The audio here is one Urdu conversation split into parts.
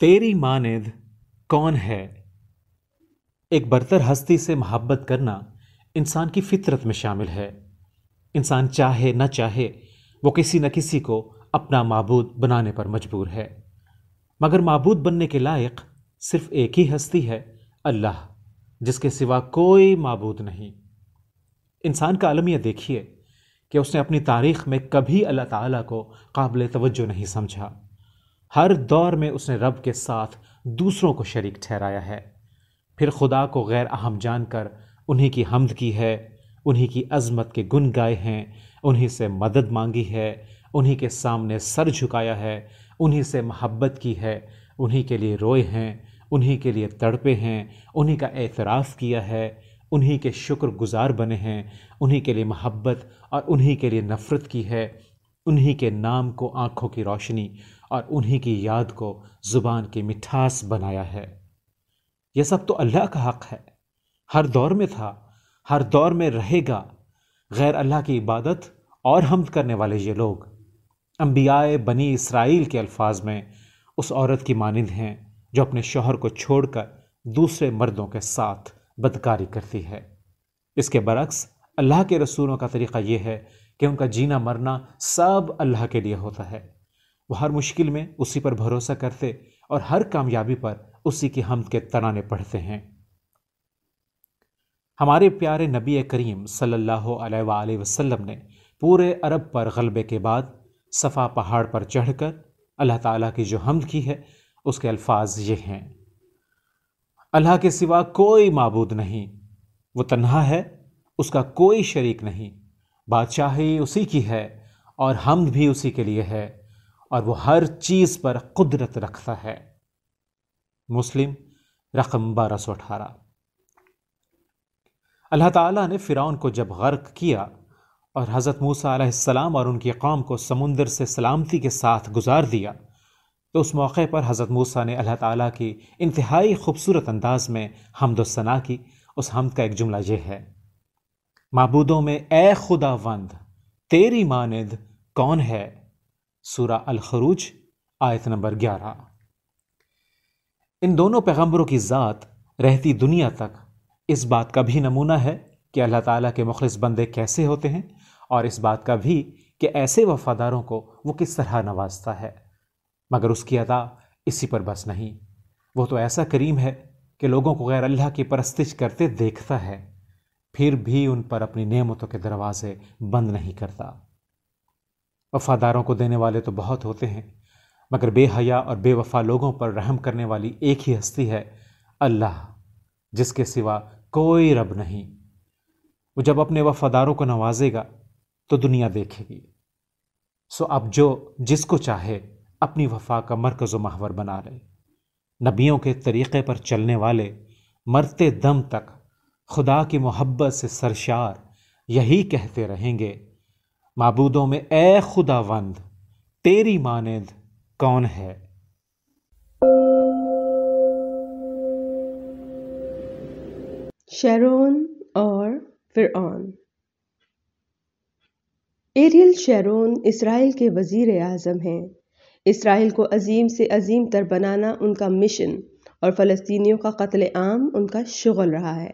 تیری ماند کون ہے؟ ایک برتر ہستی سے محبت کرنا انسان کی فطرت میں شامل ہے۔ انسان چاہے نہ چاہے، وہ کسی نہ کسی کو اپنا معبود بنانے پر مجبور ہے۔ مگر معبود بننے کے لائق صرف ایک ہی ہستی ہے، اللہ، جس کے سوا کوئی معبود نہیں۔ انسان کا عالم یہ دیکھیے کہ اس نے اپنی تاریخ میں کبھی اللہ تعالیٰ کو قابل توجہ نہیں سمجھا۔ ہر دور میں اس نے رب کے ساتھ دوسروں کو شریک ٹھہرایا ہے۔ پھر خدا کو غیر اہم جان کر انہی کی حمد کی ہے، انہی کی عظمت کے گن گائے ہیں، انہی سے مدد مانگی ہے، انہی کے سامنے سر جھکایا ہے، انہی سے محبت کی ہے، انہی کے لیے روئے ہیں، انہی کے لیے تڑپے ہیں، انہی کا اعتراف کیا ہے، انہی کے شکر گزار بنے ہیں، انہی کے لیے محبت اور انہی کے لیے نفرت کی ہے، انہی کے نام کو آنکھوں کی روشنی اور انہی کی یاد کو زبان کی مٹھاس بنایا ہے۔ یہ سب تو اللہ کا حق ہے۔ ہر دور میں تھا، ہر دور میں رہے گا۔ غیر اللہ کی عبادت اور حمد کرنے والے یہ لوگ۔ انبیاء بنی اسرائیل کے الفاظ میں اس عورت کی مانند ہیں جو اپنے شوہر کو چھوڑ کر دوسرے مردوں کے ساتھ بدکاری کرتی ہے۔ اس کے برعکس، اللہ کے رسولوں کا طریقہ یہ ہے کہ ان کا جینا مرنا سب اللہ کے لیے ہوتا ہے۔ وہ ہر مشکل میں اسی پر بھروسہ کرتے اور ہر کامیابی پر اسی کی حمد کے ترانے پڑھتے ہیں۔ ہمارے پیارے نبی کریم صلی اللہ علیہ وآلہ وسلم نے پورے عرب پر غلبے کے بعد صفا پہاڑ پر چڑھ کر اللہ تعالیٰ کی جو حمد کی ہے، اس کے الفاظ یہ ہیں۔ اللہ کے سوا کوئی معبود نہیں، وہ تنہا ہے، اس کا کوئی شریک نہیں، بادشاہی اسی کی ہے اور حمد بھی اسی کے لیے ہے۔ اور وہ ہر چیز پر قدرت رکھتا ہے۔ مسلم، رقم بارہ سو اٹھارہ۔ اللہ تعالیٰ نے فرعون کو جب غرق کیا اور حضرت موسیٰ علیہ السلام اور ان کی قوم کو سمندر سے سلامتی کے ساتھ گزار دیا، تو اس موقع پر حضرت موسیٰ نے اللہ تعالیٰ کی انتہائی خوبصورت انداز میں حمد و ثنا کی۔ اس حمد کا ایک جملہ یہ ہے، معبودوں میں اے خدا وند تیری ماند کون ہے؟ سورہ الخروج، آیت نمبر گیارہ۔ ان دونوں پیغمبروں کی ذات رہتی دنیا تک اس بات کا بھی نمونہ ہے کہ اللہ تعالیٰ کے مخلص بندے کیسے ہوتے ہیں اور اس بات کا بھی کہ ایسے وفاداروں کو وہ کس طرح نوازتا ہے۔ مگر اس کی ادا اسی پر بس نہیں۔ وہ تو ایسا کریم ہے کہ لوگوں کو غیر اللہ کی پرستش کرتے دیکھتا ہے، پھر بھی ان پر اپنی نعمتوں کے دروازے بند نہیں کرتا۔ وفاداروں کو دینے والے تو بہت ہوتے ہیں، مگر بے حیا اور بے وفا لوگوں پر رحم کرنے والی ایک ہی ہستی ہے اللہ، جس کے سوا کوئی رب نہیں۔ وہ جب اپنے وفاداروں کو نوازے گا تو دنیا دیکھے گی۔ سو اب جو جس کو چاہے اپنی وفا کا مرکز و محور بنا لے۔ نبیوں کے طریقے پر چلنے والے مرتے دم تک خدا کی محبت سے سرشار یہی کہتے رہیں گے معبودوں میں، اے خدا وند تیری مانند کون ہے؟ شیرون اور فرعون۔ ایریل، شیرون اسرائیل کے وزیر اعظم ہیں۔ اسرائیل کو عظیم سے عظیم تر بنانا ان کا مشن اور فلسطینیوں کا قتل عام ان کا شغل رہا ہے۔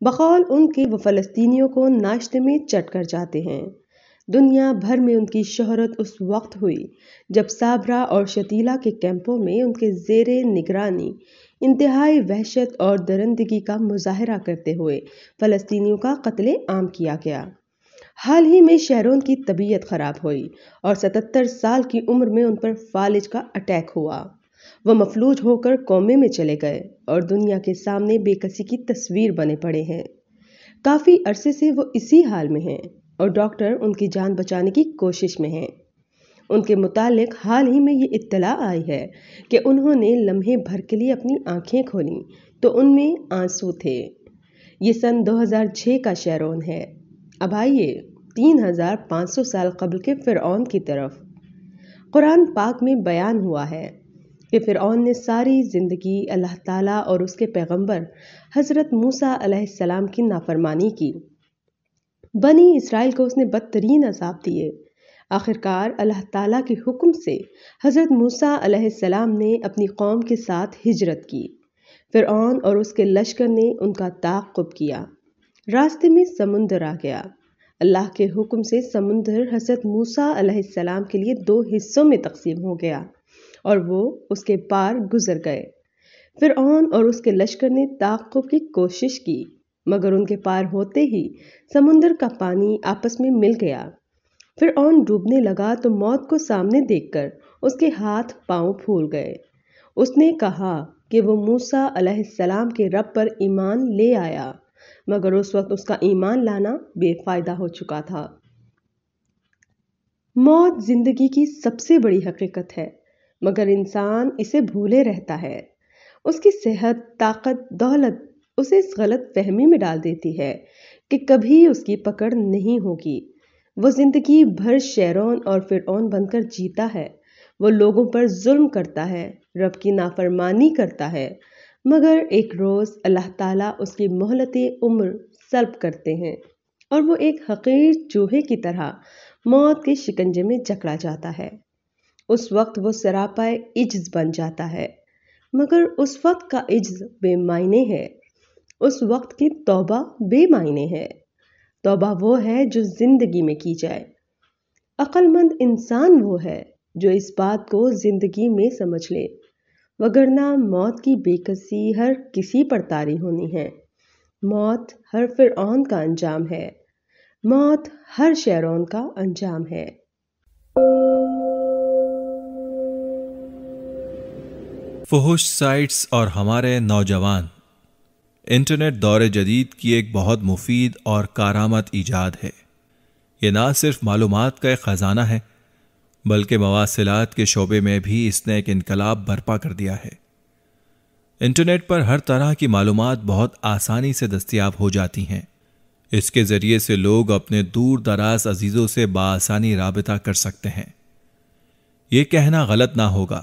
بقول ان کے وہ فلسطینیوں کو ناشتے میں چٹ کر جاتے ہیں۔ دنیا بھر میں ان کی شہرت اس وقت ہوئی جب صابرہ اور شتیلا کے کیمپوں میں ان کے زیر نگرانی، انتہائی وحشت اور درندگی کا مظاہرہ کرتے ہوئے فلسطینیوں کا قتل عام کیا گیا۔ حال ہی میں شہرون کی طبیعت خراب ہوئی اور ستتر سال کی عمر میں ان پر فالج کا اٹیک ہوا۔ وہ مفلوج ہو کر قومے میں چلے گئے اور دنیا کے سامنے بے کسی کی تصویر بنے پڑے ہیں۔ کافی عرصے سے وہ اسی حال میں ہیں۔ اور ڈاکٹر ان کی جان بچانے کی کوشش میں ہیں۔ ان کے متعلق حال ہی میں یہ اطلاع آئی ہے کہ انہوں نے لمحے بھر کے لیے اپنی آنکھیں کھولیں تو ان میں آنسو تھے۔ یہ سن دو ہزار چھ کا شیرون ہے۔ اب آئیے تین ہزار پانچ سو سال قبل کے فرعون کی طرف۔ قرآن پاک میں بیان ہوا ہے کہ فرعون نے ساری زندگی اللہ تعالیٰ اور اس کے پیغمبر حضرت موسیٰ علیہ السلام کی نافرمانی کی۔ بنی اسرائیل کو اس نے بدترین عذاب دیے۔ آخرکار اللہ تعالیٰ کے حکم سے حضرت موسیٰ علیہ السلام نے اپنی قوم کے ساتھ ہجرت کی۔ فرعون اور اس کے لشکر نے ان کا تعقب کیا۔ راستے میں سمندر آ گیا۔ اللہ کے حکم سے سمندر حضرت موسیٰ علیہ السلام کے لیے دو حصوں میں تقسیم ہو گیا اور وہ اس کے پار گزر گئے۔ فرعون اور اس کے لشکر نے تعقب کی کوشش کی۔ مگر ان کے پار ہوتے ہی سمندر کا پانی آپس میں مل گیا۔ پھر اون ڈوبنے لگا تو موت کو سامنے دیکھ کر اس کے ہاتھ پاؤں پھول گئے۔ اس نے کہا کہ وہ موسا علیہ السلام کے رب پر ایمان لے آیا، مگر اس وقت اس کا ایمان لانا بے فائدہ ہو چکا تھا۔ موت زندگی کی سب سے بڑی حقیقت ہے، مگر انسان اسے بھولے رہتا ہے۔ اس کی صحت، طاقت، دولت اسے اس غلط فہمی میں ڈال دیتی ہے کہ کبھی اس کی پکڑ نہیں ہوگی۔ وہ زندگی بھر شیرون اور فرعون بن کر جیتا ہے۔ وہ لوگوں پر ظلم کرتا ہے، رب کی نافرمانی کرتا ہے۔ مگر ایک روز اللہ تعالیٰ اس کی مہلت عمر سلب کرتے ہیں اور وہ ایک حقیر چوہے کی طرح موت کے شکنجے میں جکڑا جاتا ہے۔ اس وقت وہ سراپائے عجز بن جاتا ہے۔ مگر اس وقت کا عجز بے معنی ہے۔ اس وقت کی توبہ بے معنی ہے۔ توبہ وہ ہے جو زندگی میں کی جائے۔ عقل مند انسان وہ ہے جو اس بات کو زندگی میں سمجھ لے، وگرنہ موت کی بے کسی ہر کسی پر تاری ہونی ہے۔ موت ہر فرعون کا انجام ہے۔ موت ہر شہرون کا انجام ہے۔ فہوش سائٹس اور ہمارے نوجوان۔ انٹرنیٹ دور جدید کی ایک بہت مفید اور کارآمد ایجاد ہے۔ یہ نہ صرف معلومات کا ایک خزانہ ہے، بلکہ مواصلات کے شعبے میں بھی اس نے ایک انقلاب برپا کر دیا ہے۔ انٹرنیٹ پر ہر طرح کی معلومات بہت آسانی سے دستیاب ہو جاتی ہیں۔ اس کے ذریعے سے لوگ اپنے دور دراز عزیزوں سے بآسانی رابطہ کر سکتے ہیں۔ یہ کہنا غلط نہ ہوگا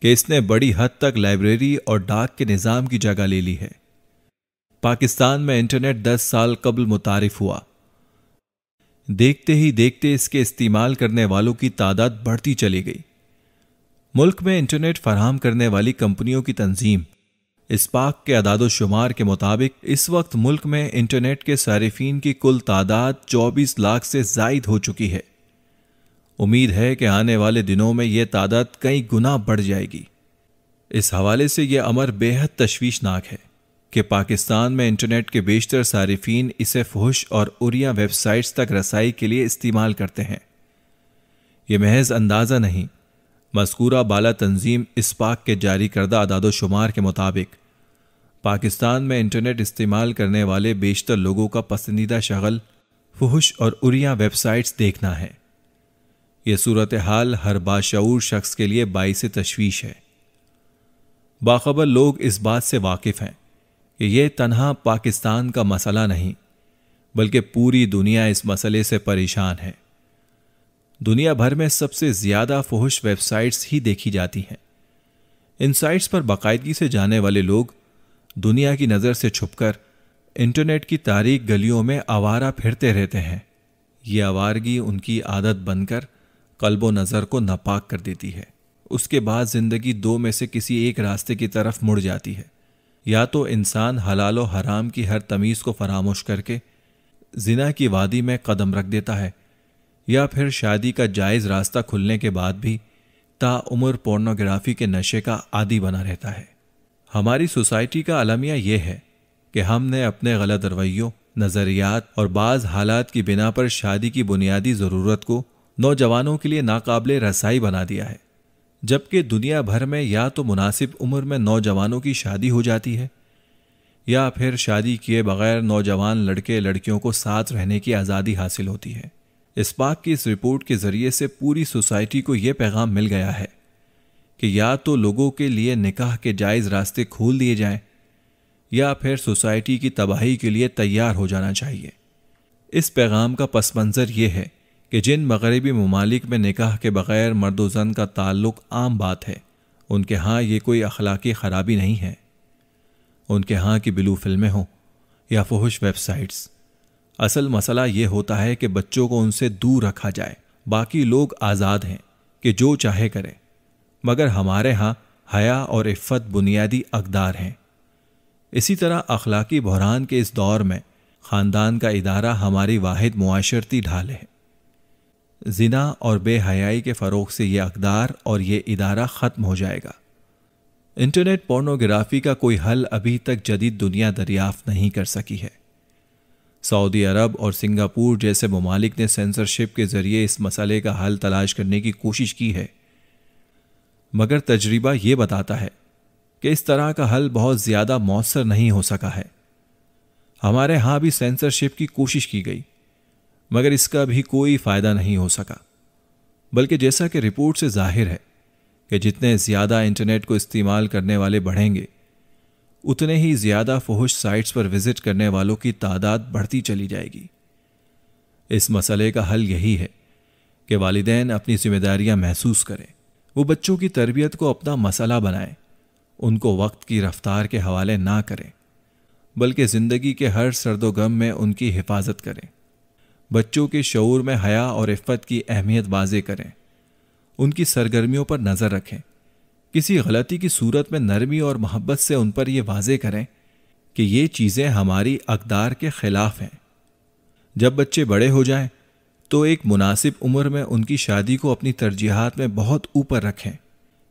کہ اس نے بڑی حد تک لائبریری اور ڈاک کے نظام کی جگہ لے لی ہے۔ پاکستان میں انٹرنیٹ دس سال قبل متعارف ہوا۔ دیکھتے ہی دیکھتے اس کے استعمال کرنے والوں کی تعداد بڑھتی چلی گئی۔ ملک میں انٹرنیٹ فراہم کرنے والی کمپنیوں کی تنظیم۔ اسپاک کے اعداد و شمار کے مطابق اس وقت ملک میں انٹرنیٹ کے صارفین کی کل تعداد چوبیس لاکھ سے زائد ہو چکی ہے۔ امید ہے کہ آنے والے دنوں میں یہ تعداد کئی گنا بڑھ جائے گی۔ اس حوالے سے یہ امر بے حد تشویشناک ہے۔ کہ پاکستان میں انٹرنیٹ کے بیشتر صارفین اسے فحش اور اریا ویب سائٹس تک رسائی کے لیے استعمال کرتے ہیں۔ یہ محض اندازہ نہیں، مذکورہ بالا تنظیم اسپاک کے جاری کردہ اعداد و شمار کے مطابق۔ پاکستان میں انٹرنیٹ استعمال کرنے والے بیشتر لوگوں کا پسندیدہ شغل فحش اور اریا ویب سائٹس دیکھنا ہے۔ یہ صورتحال ہر باشعور شخص کے لیے باعث تشویش ہے۔ باخبر لوگ اس بات سے واقف ہیں۔ کہ یہ تنہا پاکستان کا مسئلہ نہیں، بلکہ پوری دنیا اس مسئلے سے پریشان ہے۔ دنیا بھر میں سب سے زیادہ فحش ویب سائٹس ہی دیکھی جاتی ہیں۔ ان سائٹس پر باقاعدگی سے جانے والے لوگ دنیا کی نظر سے چھپ کر انٹرنیٹ کی تاریخ گلیوں میں آوارہ پھرتے رہتے ہیں۔ یہ آوارگی ان کی عادت بن کر قلب و نظر کو ناپاک کر دیتی ہے۔ اس کے بعد زندگی دو میں سے کسی ایک راستے کی طرف مڑ جاتی ہے۔ یا تو انسان حلال و حرام کی ہر تمیز کو فراموش کر کے زنا کی وادی میں قدم رکھ دیتا ہے، یا پھر شادی کا جائز راستہ کھلنے کے بعد بھی تا عمر پورنوگرافی کے نشے کا عادی بنا رہتا ہے۔ ہماری سوسائٹی کا المیہ یہ ہے کہ ہم نے اپنے غلط رویوں، نظریات اور بعض حالات کی بنا پر شادی کی بنیادی ضرورت کو نوجوانوں کے لیے ناقابل رسائی بنا دیا ہے۔ جبکہ دنیا بھر میں یا تو مناسب عمر میں نوجوانوں کی شادی ہو جاتی ہے، یا پھر شادی کیے بغیر نوجوان لڑکے لڑکیوں کو ساتھ رہنے کی آزادی حاصل ہوتی ہے۔ اس بات کی اس رپورٹ کے ذریعے سے پوری سوسائٹی کو یہ پیغام مل گیا ہے کہ یا تو لوگوں کے لیے نکاح کے جائز راستے کھول دیے جائیں، یا پھر سوسائٹی کی تباہی کے لیے تیار ہو جانا چاہیے۔ اس پیغام کا پس منظر یہ ہے کہ جن مغربی ممالک میں نکاح کے بغیر مرد و زن کا تعلق عام بات ہے، ان کے ہاں یہ کوئی اخلاقی خرابی نہیں ہے۔ ان کے ہاں کی بلو فلمیں ہوں یا فحش ویب سائٹس۔ اصل مسئلہ یہ ہوتا ہے کہ بچوں کو ان سے دور رکھا جائے۔ باقی لوگ آزاد ہیں کہ جو چاہے کرے۔ مگر ہمارے ہاں حیا اور عفت بنیادی اقدار ہیں۔ اسی طرح اخلاقی بحران کے اس دور میں خاندان کا ادارہ ہماری واحد معاشرتی ڈھال ہے۔ زنا اور بے حیائی کے فروغ سے یہ اقدار اور یہ ادارہ ختم ہو جائے گا۔ انٹرنیٹ پورنوگرافی کا کوئی حل ابھی تک جدید دنیا دریافت نہیں کر سکی ہے۔ سعودی عرب اور سنگاپور جیسے ممالک نے سینسرشپ کے ذریعے اس مسئلے کا حل تلاش کرنے کی کوشش کی ہے۔ مگر تجربہ یہ بتاتا ہے کہ اس طرح کا حل بہت زیادہ مؤثر نہیں ہو سکا ہے۔ ہمارے ہاں بھی سینسرشپ کی کوشش کی گئی۔ مگر اس کا بھی کوئی فائدہ نہیں ہو سکا۔ بلکہ جیسا کہ رپورٹ سے ظاہر ہے کہ جتنے زیادہ انٹرنیٹ کو استعمال کرنے والے بڑھیں گے، اتنے ہی زیادہ فحش سائٹس پر وزٹ کرنے والوں کی تعداد بڑھتی چلی جائے گی۔ اس مسئلے کا حل یہی ہے کہ والدین اپنی ذمہ داریاں محسوس کریں، وہ بچوں کی تربیت کو اپنا مسئلہ بنائیں، ان کو وقت کی رفتار کے حوالے نہ کریں، بلکہ زندگی کے ہر سرد و غم میں ان کی حفاظت کریں۔ بچوں کے شعور میں حیا اور عفت کی اہمیت واضح کریں۔ ان کی سرگرمیوں پر نظر رکھیں۔ کسی غلطی کی صورت میں نرمی اور محبت سے ان پر یہ واضح کریں کہ یہ چیزیں ہماری اقدار کے خلاف ہیں۔ جب بچے بڑے ہو جائیں تو ایک مناسب عمر میں ان کی شادی کو اپنی ترجیحات میں بہت اوپر رکھیں۔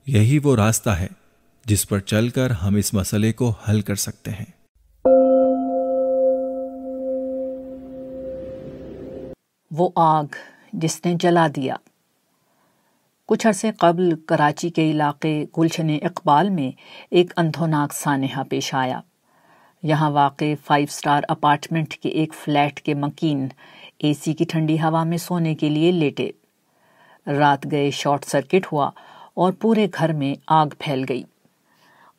یہی وہ راستہ ہے جس پر چل کر ہم اس مسئلے کو حل کر سکتے ہیں۔ وہ آگ جس نے جلا دیا۔ کچھ عرصے قبل کراچی کے علاقے گلشن اقبال میں ایک اندھوناک سانحہ پیش آیا۔ یہاں واقع فائیو سٹار اپارٹمنٹ کے ایک فلیٹ کے مکین اے سی کی ٹھنڈی ہوا میں سونے کے لیے لیٹے۔ رات گئے شارٹ سرکٹ ہوا اور پورے گھر میں آگ پھیل گئی۔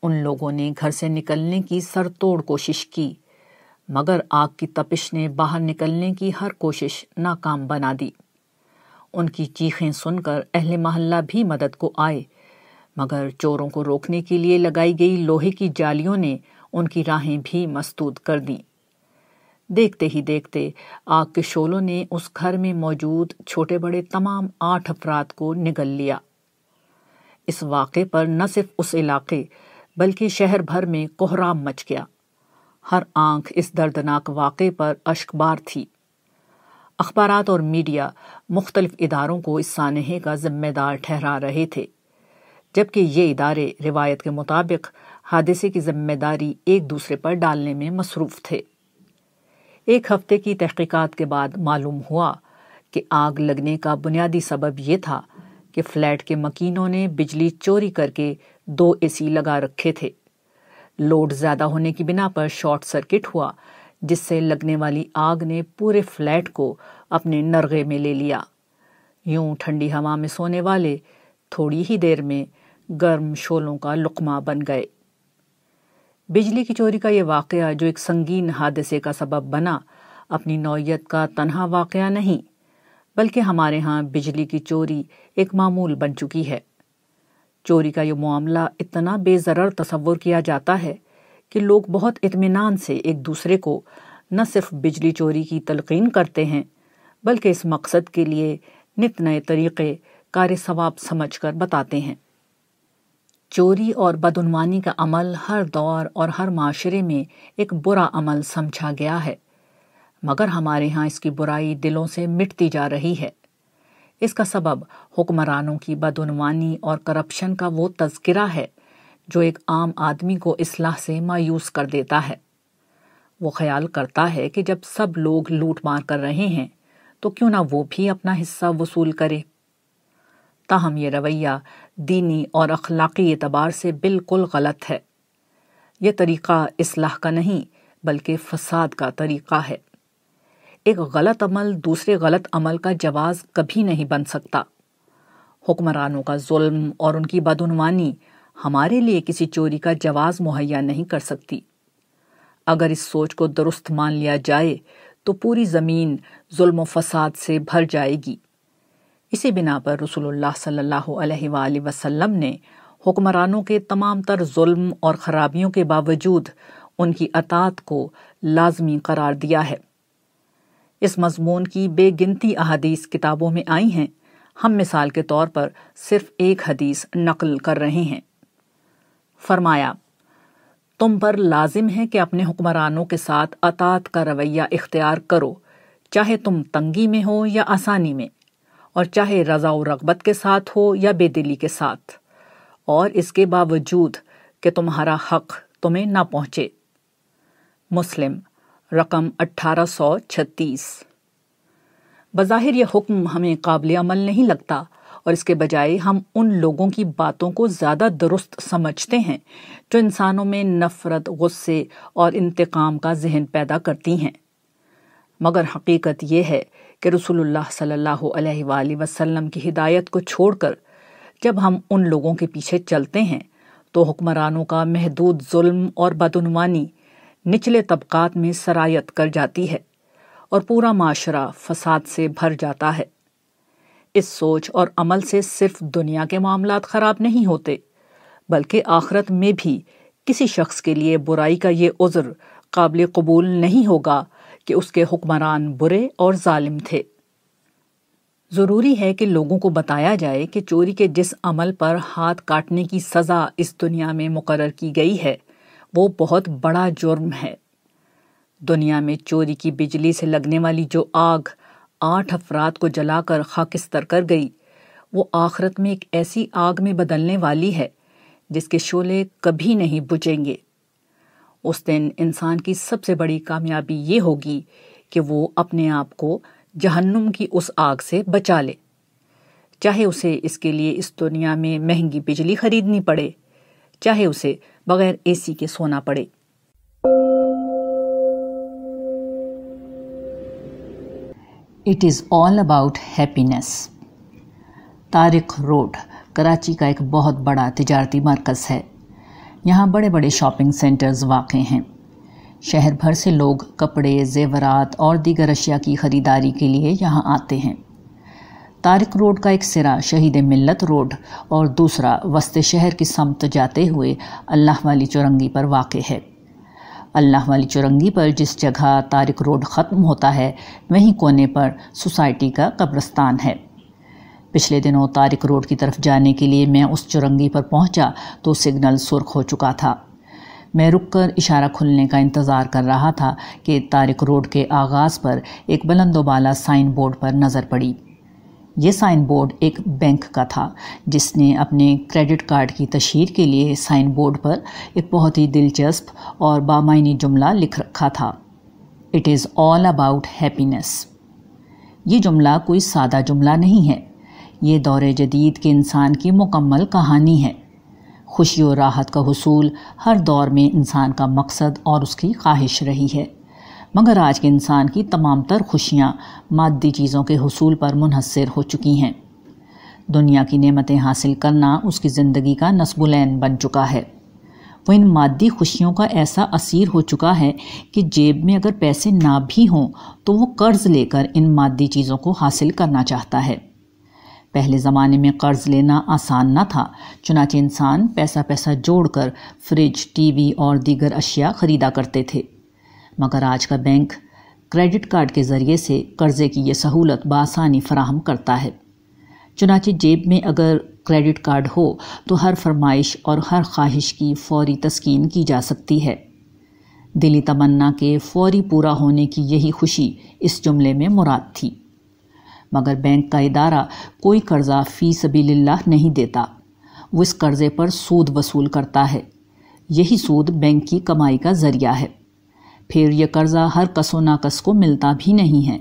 ان لوگوں نے گھر سے نکلنے کی سر توڑ کوشش کی۔ مگر آگ کی تپش نے باہر نکلنے کی ہر کوشش ناکام بنا دی۔ ان کی چیخیں سن کر اہل محلہ بھی مدد کو آئے، مگر چوروں کو روکنے کے لیے لگائی گئی لوہے کی جالیوں نے ان کی راہیں بھی مسدود کر دیں۔ دیکھتے ہی دیکھتے آگ کے شولوں نے اس گھر میں موجود چھوٹے بڑے تمام آٹھ افراد کو نگل لیا۔ اس واقعے پر نہ صرف اس علاقے بلکہ شہر بھر میں کوہرام مچ گیا۔ ہر آنکھ اس دردناک واقعے پر اشکبار تھی۔ اخبارات اور میڈیا مختلف اداروں کو اس سانحے کا ذمہ دار ٹھہرا رہے تھے، جبکہ یہ ادارے روایت کے مطابق حادثے کی ذمہ داری ایک دوسرے پر ڈالنے میں مصروف تھے۔ ایک ہفتے کی تحقیقات کے بعد معلوم ہوا کہ آگ لگنے کا بنیادی سبب یہ تھا کہ فلیٹ کے مکینوں نے بجلی چوری کر کے دو اے سی لگا رکھے تھے۔ لوڈ زیادہ ہونے کی بنا پر شارٹ سرکٹ ہوا، جس سے لگنے والی آگ نے پورے فلیٹ کو اپنے نرغے میں لے لیا۔ یوں ٹھنڈی ہوا میں سونے والے تھوڑی ہی دیر میں گرم شولوں کا لقمہ بن گئے۔ بجلی کی چوری کا یہ واقعہ جو ایک سنگین حادثے کا سبب بنا، اپنی نوعیت کا تنہا واقعہ نہیں، بلکہ ہمارے ہاں بجلی کی چوری ایک معمول بن چکی ہے۔ چوری کا یہ معاملہ اتنا بے ضرر تصور کیا جاتا ہے کہ لوگ بہت اطمینان سے ایک دوسرے کو نہ صرف بجلی چوری کی تلقین کرتے ہیں، بلکہ اس مقصد کے لیے نت نئے طریقے کار ثواب سمجھ کر بتاتے ہیں۔ چوری اور بدعنوانی کا عمل ہر دور اور ہر معاشرے میں ایک برا عمل سمجھا گیا ہے، مگر ہمارے ہاں اس کی برائی دلوں سے مٹتی جا رہی ہے۔ اس کا سبب حکمرانوں کی بدعنوانی اور کرپشن کا وہ تذکرہ ہے جو ایک عام آدمی کو اصلاح سے مایوس کر دیتا ہے۔ وہ خیال کرتا ہے کہ جب سب لوگ لوٹ مار کر رہے ہیں، تو کیوں نہ وہ بھی اپنا حصہ وصول کرے۔ تاہم یہ رویہ دینی اور اخلاقی اعتبار سے بالکل غلط ہے۔ یہ طریقہ اصلاح کا نہیں، بلکہ فساد کا طریقہ ہے۔ ایک غلط عمل دوسرے غلط عمل کا جواز کبھی نہیں بن سکتا۔ حکمرانوں کا ظلم اور ان کی بدعنوانی ہمارے لیے کسی چوری کا جواز مہیا نہیں کر سکتی۔ اگر اس سوچ کو درست مان لیا جائے تو پوری زمین ظلم و فساد سے بھر جائے گی۔ اسی بنا پر رسول اللہ صلی اللہ علیہ وآلہ وسلم نے حکمرانوں کے تمام تر ظلم اور خرابیوں کے باوجود ان کی اطاعت کو لازمی قرار دیا ہے۔ اس مضمون کی بے گنتی احادیث کتابوں میں آئی ہیں۔ ہم مثال کے طور پر صرف ایک حدیث نقل کر رہے ہیں۔ فرمایا، تم پر لازم ہے کہ اپنے حکمرانوں کے ساتھ اطاط کا رویہ اختیار کرو، چاہے تم تنگی میں ہو یا آسانی میں، اور چاہے رضا و رغبت کے ساتھ ہو یا بے دلی کے ساتھ۔ اور اس کے باوجود کہ تمہارا حق تمہیں نہ پہنچے۔ مسلم رقم اٹھارہ سو چھتیس۔ بظاہر یہ حکم ہمیں قابل عمل نہیں لگتا اور اس کے بجائے ہم ان لوگوں کی باتوں کو زیادہ درست سمجھتے ہیں جو انسانوں میں نفرت، غصے اور انتقام کا ذہن پیدا کرتی ہیں۔ مگر حقیقت یہ ہے کہ رسول اللہ صلی اللہ علیہ وآلہ وسلم کی ہدایت کو چھوڑ کر جب ہم ان لوگوں کے پیچھے چلتے ہیں تو حکمرانوں کا محدود ظلم اور بدعنوانی نچلے طبقات میں سرایت کر جاتی ہے اور پورا معاشرہ فساد سے بھر جاتا ہے۔ اس سوچ اور عمل سے صرف دنیا کے معاملات خراب نہیں ہوتے، بلکہ آخرت میں بھی کسی شخص کے لیے برائی کا یہ عذر قابل قبول نہیں ہوگا کہ اس کے حکمران برے اور ظالم تھے۔ ضروری ہے کہ لوگوں کو بتایا جائے کہ چوری کے جس عمل پر ہاتھ کاٹنے کی سزا اس دنیا میں مقرر کی گئی ہے وہ بہت بڑا جرم ہے۔ دنیا میں چوری کی بجلی سے لگنے والی جو آگ آٹھ افراد کو جلا کر خاکستر کر گئی، وہ آخرت میں ایک ایسی آگ میں بدلنے والی ہے جس کے شولے کبھی نہیں بجیں گے۔ اس دن انسان کی سب سے بڑی کامیابی یہ ہوگی کہ وہ اپنے آپ کو جہنم کی اس آگ سے بچا لے۔ چاہے اسے اس کے لیے اس دنیا میں مہنگی بجلی خریدنی پڑے۔ چاہے اسے بغیر اے سی کے سونا پڑے۔ It is all about happiness Tariq road Karachi کا ایک بہت بڑا تجارتی مرکز ہے۔ یہاں بڑے بڑے شاپنگ سینٹرز واقع ہیں۔ شہر بھر سے لوگ کپڑے، زیورات اور دیگر اشیاء کی خریداری کے لیے یہاں آتے ہیں۔ تارک روڈ کا ایک سرا شہید ملت روڈ اور دوسرا وسط شہر کی سمت جاتے ہوئے اللہ والی چورنگی پر واقع ہے۔ اللہ والی چورنگی پر جس جگہ تارک روڈ ختم ہوتا ہے، وہیں کونے پر سوسائٹی کا قبرستان ہے۔ پچھلے دنوں تارک روڈ کی طرف جانے کے لیے میں اس چورنگی پر پہنچا تو سگنل سرخ ہو چکا تھا۔ میں رک کر اشارہ کھلنے کا انتظار کر رہا تھا کہ تارک روڈ کے آغاز پر ایک بلند و بالا سائن بورڈ پر نظر پڑی۔ یہ سائن بورڈ ایک بینک کا تھا، جس نے اپنے کریڈٹ کارڈ کی تشہیر کے لیے سائن بورڈ پر ایک بہت ہی دلچسپ اور بامعنی جملہ لکھ رکھا تھا۔ It is all about happiness یہ جملہ کوئی سادہ جملہ نہیں ہے۔ یہ دور جدید کے انسان کی مکمل کہانی ہے۔ خوشی و راحت کا حصول ہر دور میں انسان کا مقصد اور اس کی خواہش رہی ہے۔ مگر آج کے انسان کی تمام تر خوشیاں مادی چیزوں کے حصول پر منحصر ہو چکی ہیں۔ دنیا کی نعمتیں حاصل کرنا اس کی زندگی کا نصب العین بن چکا ہے۔ وہ ان مادی خوشیوں کا ایسا اسیر ہو چکا ہے کہ جیب میں اگر پیسے نہ بھی ہوں تو وہ قرض لے کر ان مادی چیزوں کو حاصل کرنا چاہتا ہے۔ پہلے زمانے میں قرض لینا آسان نہ تھا، چنانچہ انسان پیسہ پیسہ جوڑ کر فریج، ٹی وی اور دیگر اشیاء خریدا کرتے تھے۔ مگر آج کا بینک کریڈٹ کارڈ کے ذریعے سے قرضے کی یہ سہولت بآسانی فراہم کرتا ہے۔ چنانچہ جیب میں اگر کریڈٹ کارڈ ہو تو ہر فرمائش اور ہر خواہش کی فوری تسکین کی جا سکتی ہے۔ دلی تمنا کے فوری پورا ہونے کی یہی خوشی اس جملے میں مراد تھی۔ مگر بینک کا ادارہ کوئی قرضہ فی سبیل اللہ نہیں دیتا۔ وہ اس قرضے پر سود وصول کرتا ہے۔ یہی سود بینک کی کمائی کا ذریعہ ہے۔ پھر یہ قرضہ ہر کس و ناقص کو ملتا بھی نہیں ہے۔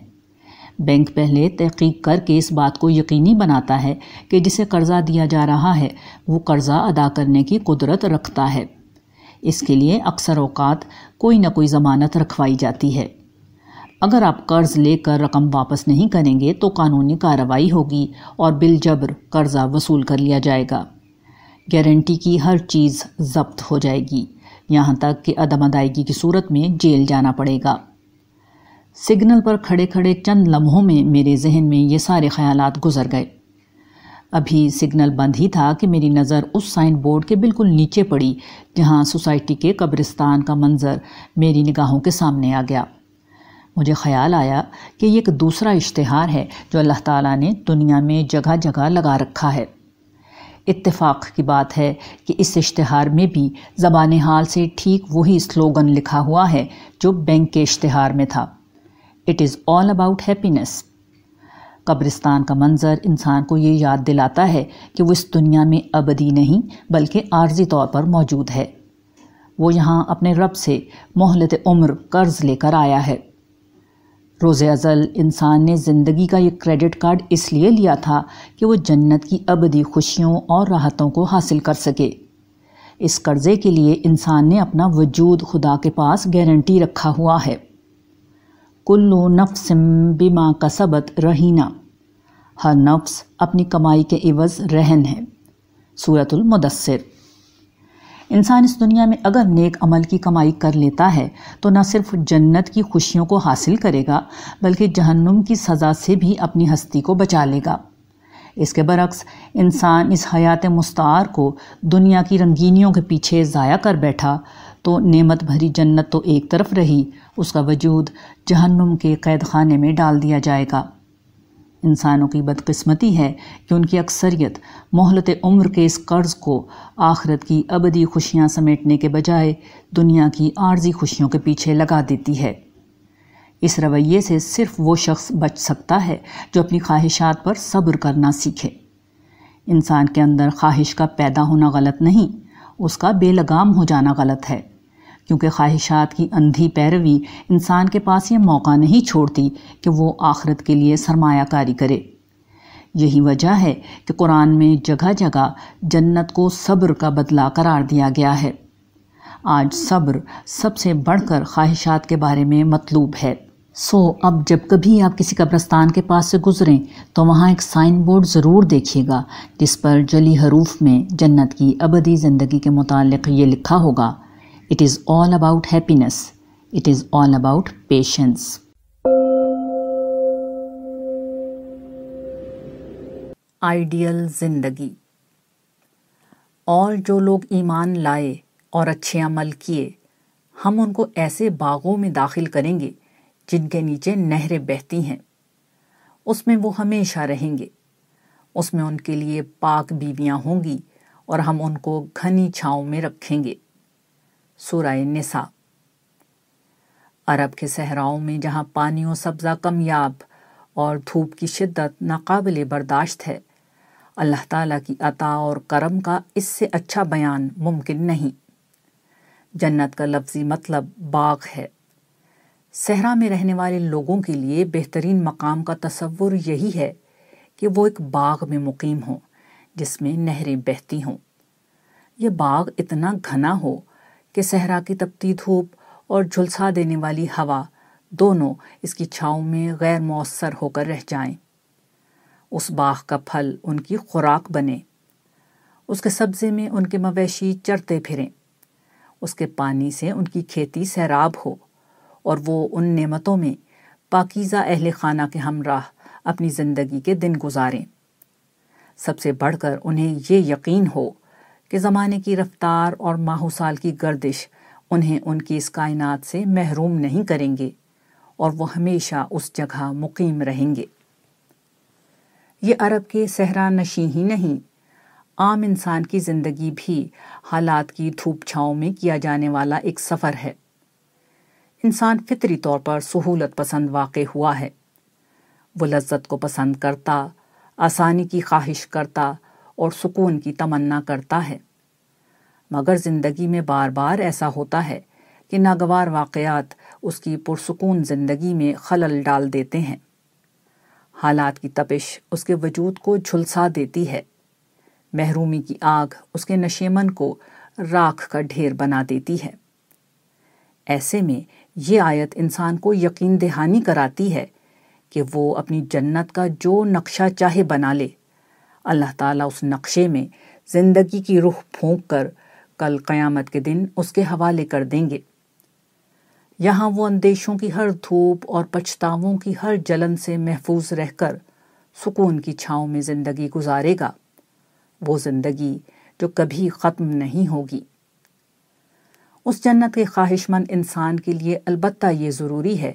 بینک پہلے تحقیق کر کے اس بات کو یقینی بناتا ہے کہ جسے قرضہ دیا جا رہا ہے، وہ قرضہ ادا کرنے کی قدرت رکھتا ہے۔ اس کے لیے اکثر اوقات کوئی نہ کوئی ضمانت رکھوائی جاتی ہے۔ اگر آپ قرض لے کر رقم واپس نہیں کریں گے تو قانونی کارروائی ہوگی اور بل جبر قرضہ وصول کر لیا جائے گا۔ گارنٹی کی ہر چیز ضبط ہو جائے گی۔ یہاں تک کہ عدم ادائیگی کی صورت میں جیل جانا پڑے گا۔ سگنل پر کھڑے کھڑے چند لمحوں میں میرے ذہن میں یہ سارے خیالات گزر گئے۔ ابھی سگنل بند ہی تھا کہ میری نظر اس سائن بورڈ کے بالکل نیچے پڑی جہاں سوسائٹی کے قبرستان کا منظر میری نگاہوں کے سامنے آ گیا۔ مجھے خیال آیا کہ یہ ایک دوسرا اشتہار ہے جو اللہ تعالیٰ نے دنیا میں جگہ جگہ لگا رکھا ہے۔ اتفاق کی بات ہے کہ اس اشتہار میں بھی زبان حال سے ٹھیک وہی سلوگن لکھا ہوا ہے جو بینک کے اشتہار میں تھا۔ It is all about happiness قبرستان کا منظر انسان کو یہ یاد دلاتا ہے کہ وہ اس دنیا میں ابدی نہیں بلکہ عارضی طور پر موجود ہے۔ وہ یہاں اپنے رب سے مہلت عمر قرض لے کر آیا ہے۔ روز ازل انسان نے زندگی کا یہ کریڈٹ کارڈ اس لیے لیا تھا کہ وہ جنت کی ابدی خوشیوں اور راحتوں کو حاصل کر سکے۔ اس قرضے کے لیے انسان نے اپنا وجود خدا کے پاس گارنٹی رکھا ہوا ہے۔ کلو نفسم بما کا سبت رہینہ ہر نفس اپنی کمائی کے عوض رہن ہے۔ صورت المدثر۔ انسان اس دنیا میں اگر نیک عمل کی کمائی کر لیتا ہے، تو نہ صرف جنت کی خوشیوں کو حاصل کرے گا، بلکہ جہنم کی سزا سے بھی اپنی ہستی کو بچا لے گا۔ اس کے برعکس، انسان اس حیات مستعار کو دنیا کی رنگینیوں کے پیچھے ضائع کر بیٹھا، تو نعمت بھری جنت تو ایک طرف رہی، اس کا وجود جہنم کے قید خانے میں ڈال دیا جائے گا۔ انسانوں کی بدقسمتی ہے کہ ان کی اکثریت مہلت عمر کے اس قرض کو آخرت کی ابدی خوشیاں سمیٹنے کے بجائے دنیا کی عارضی خوشیوں کے پیچھے لگا دیتی ہے۔ اس رویے سے صرف وہ شخص بچ سکتا ہے جو اپنی خواہشات پر صبر کرنا سیکھے۔ انسان کے اندر خواہش کا پیدا ہونا غلط نہیں، اس کا بے لگام ہو جانا غلط ہے۔ کیونکہ خواہشات کی اندھی پیروی انسان کے پاس یہ موقع نہیں چھوڑتی کہ وہ آخرت کے لیے سرمایہ کاری کرے۔ یہی وجہ ہے کہ قرآن میں جگہ جگہ جنت کو صبر کا بدلہ قرار دیا گیا ہے۔ آج صبر سب سے بڑھ کر خواہشات کے بارے میں مطلوب ہے۔ سو اب جب کبھی آپ کسی قبرستان کے پاس سے گزریں تو وہاں ایک سائن بورڈ ضرور دیکھیے گا جس پر جلی حروف میں جنت کی ابدی زندگی کے متعلق یہ لکھا ہوگا۔ It is all about happiness it is all about patience ideal زندگی اور جو لوگ ایمان لائے اور اچھے عمل کیے ہم ان کو ایسے باغوں میں داخل کریں گے جن کے نیچے نہریں بہتی ہیں اس میں وہ ہمیشہ رہیں گے اس میں ان کے لیے پاک بیویاں ہوں گی اور ہم ان کو گھنی چھاؤں میں رکھیں گے سورہ نساء۔ عرب کے صحراؤں میں جہاں پانی و سبزہ کمیاب اور دھوپ کی شدت ناقابل برداشت ہے، اللہ تعالیٰ کی عطا اور کرم کا اس سے اچھا بیان ممکن نہیں۔ جنت کا لفظی مطلب باغ ہے۔ صحرا میں رہنے والے لوگوں کے لیے بہترین مقام کا تصور یہی ہے کہ وہ ایک باغ میں مقیم ہوں، جس میں نہریں بہتی ہوں۔ یہ باغ اتنا گھنا ہو کہ صحرا کی تپتی دھوپ اور جھلسا دینے والی ہوا دونوں اس کی چھاؤں میں غیر مؤثر ہو کر رہ جائیں۔ اس باغ کا پھل ان کی خوراک بنے۔ اس کے سبزے میں ان کے مویشی چرتے پھریں۔ اس کے پانی سے ان کی کھیتی سیراب ہو اور وہ ان نعمتوں میں پاکیزہ اہل خانہ کے ہمراہ اپنی زندگی کے دن گزاریں۔ سب سے بڑھ کر انہیں یہ یقین ہو کہ زمانے کی رفتار اور ماہو سال کی گردش انہیں ان کی اس کائنات سے محروم نہیں کریں گے اور وہ ہمیشہ اس جگہ مقیم رہیں گے۔ یہ عرب کے صحرا نشیں ہی نہیں، عام انسان کی زندگی بھی حالات کی دھوپ چھاؤں میں کیا جانے والا ایک سفر ہے۔ انسان فطری طور پر سہولت پسند واقع ہوا ہے۔ وہ لذت کو پسند کرتا، آسانی کی خواہش کرتا اور سکون کی تمنا کرتا ہے۔ مگر زندگی میں بار بار ایسا ہوتا ہے کہ ناگوار واقعات اس کی پرسکون زندگی میں خلل ڈال دیتے ہیں۔ حالات کی تپش اس کے وجود کو جھلسا دیتی ہے۔ محرومی کی آگ اس کے نشیمن کو راکھ کا ڈھیر بنا دیتی ہے۔ ایسے میں یہ آیت انسان کو یقین دہانی کراتی ہے کہ وہ اپنی جنت کا جو نقشہ چاہے بنا لے۔ اللہ تعالیٰ اس نقشے میں زندگی کی روح پھونک کر کل قیامت کے دن اس کے حوالے کر دیں گے۔ یہاں وہ اندیشوں کی ہر دھوپ اور پچھتاووں کی ہر جلن سے محفوظ رہ کر سکون کی چھاؤں میں زندگی گزارے گا۔ وہ زندگی جو کبھی ختم نہیں ہوگی۔ اس جنت کے خواہش مند انسان کے لیے البتہ یہ ضروری ہے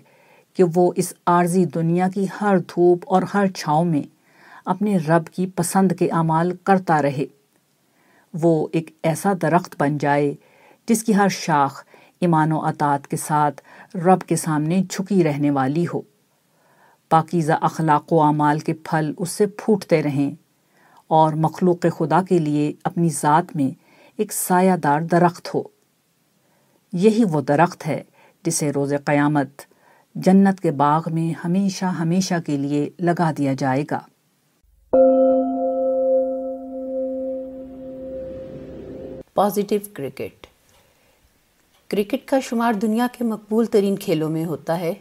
کہ وہ اس عارضی دنیا کی ہر دھوپ اور ہر چھاؤں میں اپنے رب کی پسند کے اعمال کرتا رہے۔ وہ ایک ایسا درخت بن جائے جس کی ہر شاخ ایمان و اطاعت کے ساتھ رب کے سامنے جھکی رہنے والی ہو۔ پاکیزہ اخلاق و اعمال کے پھل اس سے پھوٹتے رہیں اور مخلوق خدا کے لیے اپنی ذات میں ایک سایہ دار درخت ہو۔ یہی وہ درخت ہے جسے روز قیامت جنت کے باغ میں ہمیشہ ہمیشہ کے لیے لگا دیا جائے گا۔ پازیٹیو کرکٹ کرکٹ کا شمار دنیا کے مقبول ترین کھیلوں میں ہوتا ہے۔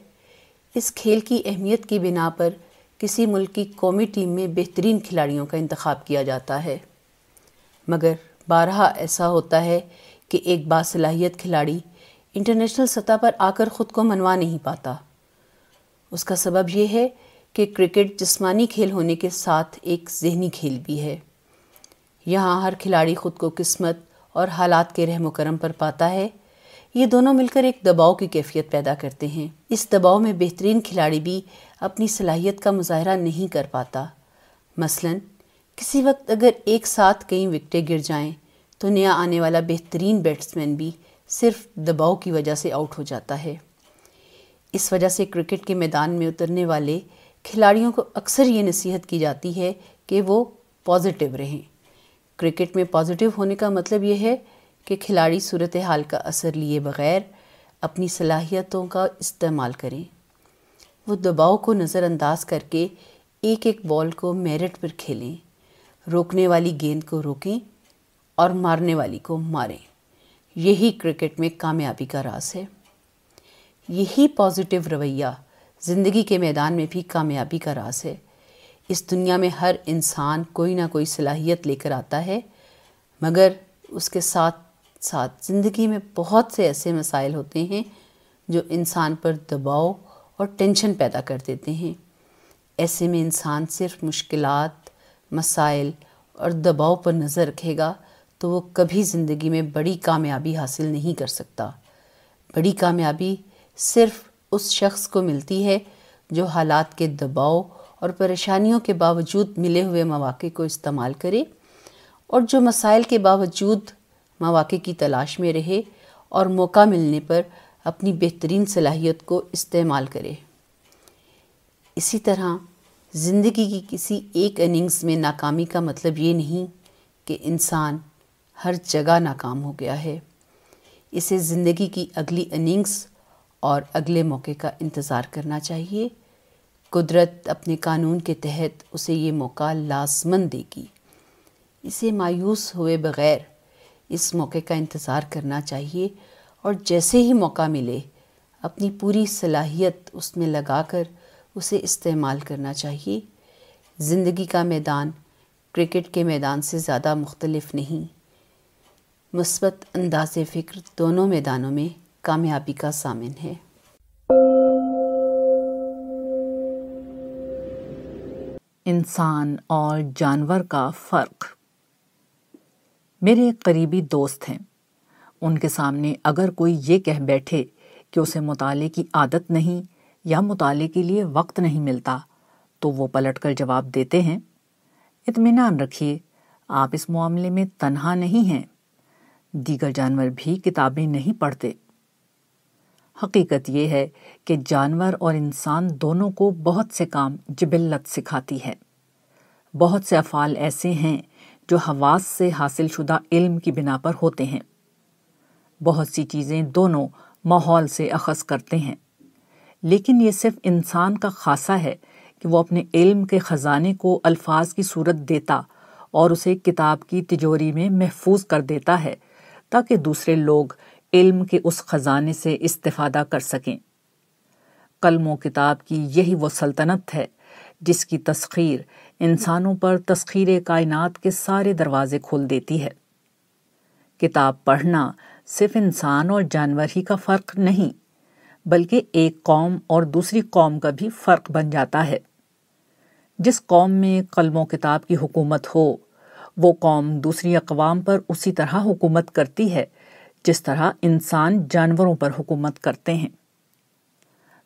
اس کھیل کی اہمیت کی بنا پر کسی ملک کی قومی ٹیم میں بہترین کھلاڑیوں کا انتخاب کیا جاتا ہے۔ مگر بارہا ایسا ہوتا ہے کہ ایک باصلاحیت کھلاڑی انٹرنیشنل سطح پر آ کر خود کو منوا نہیں پاتا۔ اس کا سبب یہ ہے کہ کرکٹ جسمانی کھیل ہونے کے ساتھ ایک ذہنی کھیل بھی ہے۔ یہاں ہر کھلاڑی خود کو قسمت اور حالات کے رحم و کرم پر پاتا ہے، یہ دونوں مل کر ایک دباؤ کی کیفیت پیدا کرتے ہیں۔ اس دباؤ میں بہترین کھلاڑی بھی اپنی صلاحیت کا مظاہرہ نہیں کر پاتا۔ مثلا، کسی وقت اگر ایک ساتھ کئی وکٹیں گر جائیں، تو نیا آنے والا بہترین بیٹسمین بھی صرف دباؤ کی وجہ سے آؤٹ ہو جاتا ہے۔ اس وجہ سے کرکٹ کے میدان میں اترنے والے کھلاڑیوں کو اکثر یہ نصیحت کی جاتی ہے کہ وہ پازیٹیو رہیں۔ کرکٹ میں پازیٹیو ہونے کا مطلب یہ ہے کہ کھلاڑی صورتحال کا اثر لیے بغیر اپنی صلاحیتوں کا استعمال کریں۔ وہ دباؤ کو نظر انداز کر کے ایک ایک بال کو میرٹ پر کھیلیں، روکنے والی گیند کو روکیں اور مارنے والی کو ماریں۔ یہی کرکٹ میں کامیابی کا راز ہے۔ یہی پازیٹیو رویہ زندگی کے میدان میں بھی کامیابی کا راز ہے۔ اس دنیا میں ہر انسان کوئی نہ کوئی صلاحیت لے کر آتا ہے، مگر اس کے ساتھ ساتھ زندگی میں بہت سے ایسے مسائل ہوتے ہیں جو انسان پر دباؤ اور ٹینشن پیدا کر دیتے ہیں۔ ایسے میں انسان صرف مشکلات، مسائل اور دباؤ پر نظر رکھے گا تو وہ کبھی زندگی میں بڑی کامیابی حاصل نہیں کر سکتا۔ بڑی کامیابی صرف اس شخص کو ملتی ہے جو حالات کے دباؤ اور پریشانیوں کے باوجود ملے ہوئے مواقع کو استعمال کرے اور جو مسائل کے باوجود مواقع کی تلاش میں رہے اور موقع ملنے پر اپنی بہترین صلاحیت کو استعمال کرے۔ اسی طرح زندگی کی کسی ایک اننگز میں ناکامی کا مطلب یہ نہیں کہ انسان ہر جگہ ناکام ہو گیا ہے۔ اسے زندگی کی اگلی اننگز اور اگلے موقع کا انتظار کرنا چاہیے۔ قدرت اپنے قانون کے تحت اسے یہ موقع لازمن دے گی۔ اسے مایوس ہوئے بغیر اس موقع کا انتظار کرنا چاہیے اور جیسے ہی موقع ملے، اپنی پوری صلاحیت اس میں لگا کر اسے استعمال کرنا چاہیے۔ زندگی کا میدان کرکٹ کے میدان سے زیادہ مختلف نہیں۔ مثبت انداز فکر دونوں میدانوں میں کامیابی کا سامن ہے۔ انسان اور جانور کا فرق۔ میرے ایک قریبی دوست ہیں۔ ان کے سامنے اگر کوئی یہ کہہ بیٹھے کہ اسے مطالعے کی عادت نہیں یا مطالعے کے لیے وقت نہیں ملتا تو وہ پلٹ کر جواب دیتے ہیں، اطمینان رکھیے، آپ اس معاملے میں تنہا نہیں ہیں۔ دیگر جانور بھی کتابیں نہیں پڑھتے۔ حقیقت یہ ہے کہ جانور اور انسان دونوں کو بہت سے کام جبلت سکھاتی ہے۔ بہت سے افعال ایسے ہیں جو حواس سے حاصل شدہ علم کی بنا پر ہوتے ہیں۔ بہت سی چیزیں دونوں ماحول سے اخذ کرتے ہیں۔ لیکن یہ صرف انسان کا خاصہ ہے کہ وہ اپنے علم کے خزانے کو الفاظ کی صورت دیتا اور اسے کتاب کی تجوری میں محفوظ کر دیتا ہے تاکہ دوسرے لوگ علم کے اس خزانے سے استفادہ کر سکیں۔ قلم و کتاب کی یہی وہ سلطنت ہے جس کی تسخیر انسانوں پر تسخیر کائنات کے سارے دروازے کھول دیتی ہے۔ کتاب پڑھنا صرف انسان اور جانور ہی کا فرق نہیں، بلکہ ایک قوم اور دوسری قوم کا بھی فرق بن جاتا ہے۔ جس قوم میں قلم و کتاب کی حکومت ہو، وہ قوم دوسری اقوام پر اسی طرح حکومت کرتی ہے جس طرح انسان جانوروں پر حکومت کرتے ہیں۔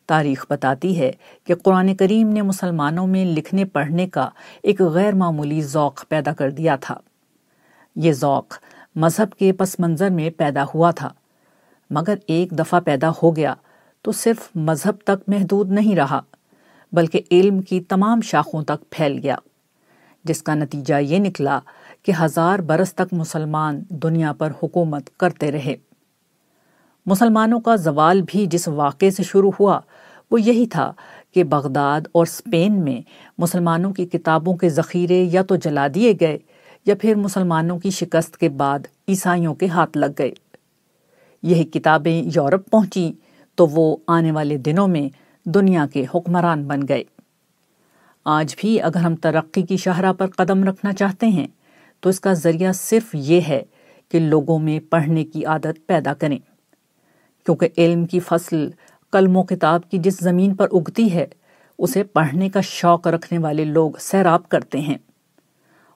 تاریخ بتاتی ہے کہ قرآن کریم نے مسلمانوں میں لکھنے پڑھنے کا ایک غیر معمولی ذوق پیدا کر دیا تھا۔ یہ ذوق مذہب کے پس منظر میں پیدا ہوا تھا، مگر ایک دفعہ پیدا ہو گیا تو صرف مذہب تک محدود نہیں رہا، بلکہ علم کی تمام شاخوں تک پھیل گیا، جس کا نتیجہ یہ نکلا کہ ہزار برس تک مسلمان دنیا پر حکومت کرتے رہے۔ مسلمانوں کا زوال بھی جس واقعے سے شروع ہوا، وہ یہی تھا کہ بغداد اور اسپین میں مسلمانوں کی کتابوں کے ذخیرے یا تو جلا دیے گئے یا پھر مسلمانوں کی شکست کے بعد عیسائیوں کے ہاتھ لگ گئے۔ یہی کتابیں یورپ پہنچی تو وہ آنے والے دنوں میں دنیا کے حکمران بن گئے۔ آج بھی اگر ہم ترقی کی شاہراہ پر قدم رکھنا چاہتے ہیں تو اس کا ذریعہ صرف یہ ہے کہ لوگوں میں پڑھنے کی عادت پیدا کریں۔ کیونکہ علم کی فصل قلم و کتاب کی جس زمین پر اگتی ہے، اسے پڑھنے کا شوق رکھنے والے لوگ سیراب کرتے ہیں۔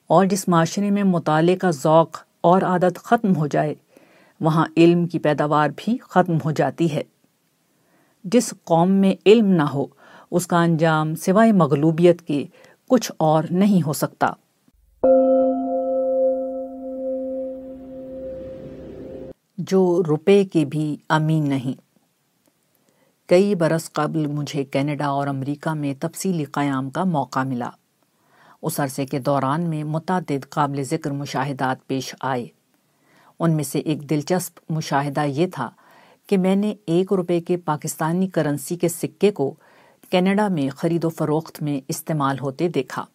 اور جس معاشرے میں مطالعے کا ذوق اور عادت ختم ہو جائے، وہاں علم کی پیداوار بھی ختم ہو جاتی ہے۔ جس قوم میں علم نہ ہو، اس کا انجام سوائے مغلوبیت کے کچھ اور نہیں ہو سکتا۔ جو روپے کے بھی امین نہیں۔ کئی برس قبل مجھے کینیڈا اور امریکہ میں تفصیلی قیام کا موقع ملا۔ اس عرصے کے دوران میں متعدد قابل ذکر مشاہدات پیش آئے۔ ان میں سے ایک دلچسپ مشاہدہ یہ تھا کہ میں نے ایک روپے کے پاکستانی کرنسی کے سکے کو کینیڈا میں خرید و فروخت میں استعمال ہوتے دیکھا۔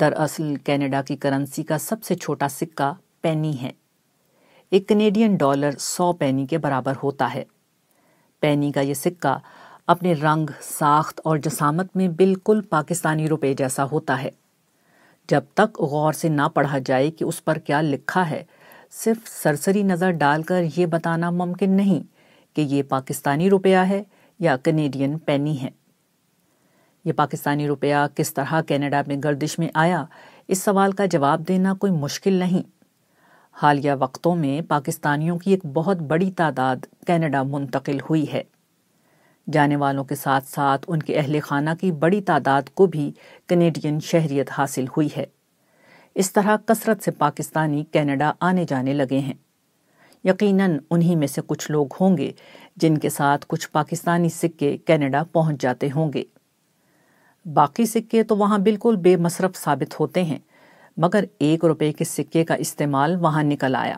دراصل کینیڈا کی کرنسی کا سب سے چھوٹا سکہ پینی ہے۔ ایک کنیڈین ڈالر سو پینی کے برابر ہوتا ہے۔ پینی کا یہ سکہ اپنے رنگ، ساخت اور جسامت میں بالکل پاکستانی روپے جیسا ہوتا ہے۔ جب تک غور سے نہ پڑھا جائے کہ اس پر کیا لکھا ہے، صرف سرسری نظر ڈال کر یہ بتانا ممکن نہیں کہ یہ پاکستانی روپیہ ہے یا کنیڈین پینی ہے۔ یہ پاکستانی روپیہ کس طرح کینیڈا میں گردش میں آیا، اس سوال کا جواب دینا کوئی مشکل نہیں۔ حالیہ وقتوں میں پاکستانیوں کی ایک بہت بڑی تعداد کینیڈا منتقل ہوئی ہے۔ جانے والوں کے ساتھ ساتھ ان کے اہل خانہ کی بڑی تعداد کو بھی کنیڈین شہریت حاصل ہوئی ہے۔ اس طرح کثرت سے پاکستانی کینیڈا آنے جانے لگے ہیں۔ یقیناً انہی میں سے کچھ لوگ ہوں گے جن کے ساتھ کچھ پاکستانی سکے کینیڈا پہنچ جاتے ہوں گے۔ باقی سکے تو وہاں بالکل بے مصرف ثابت ہوتے ہیں۔ مگر ایک روپے کے سکے کا استعمال وہاں نکل آیا۔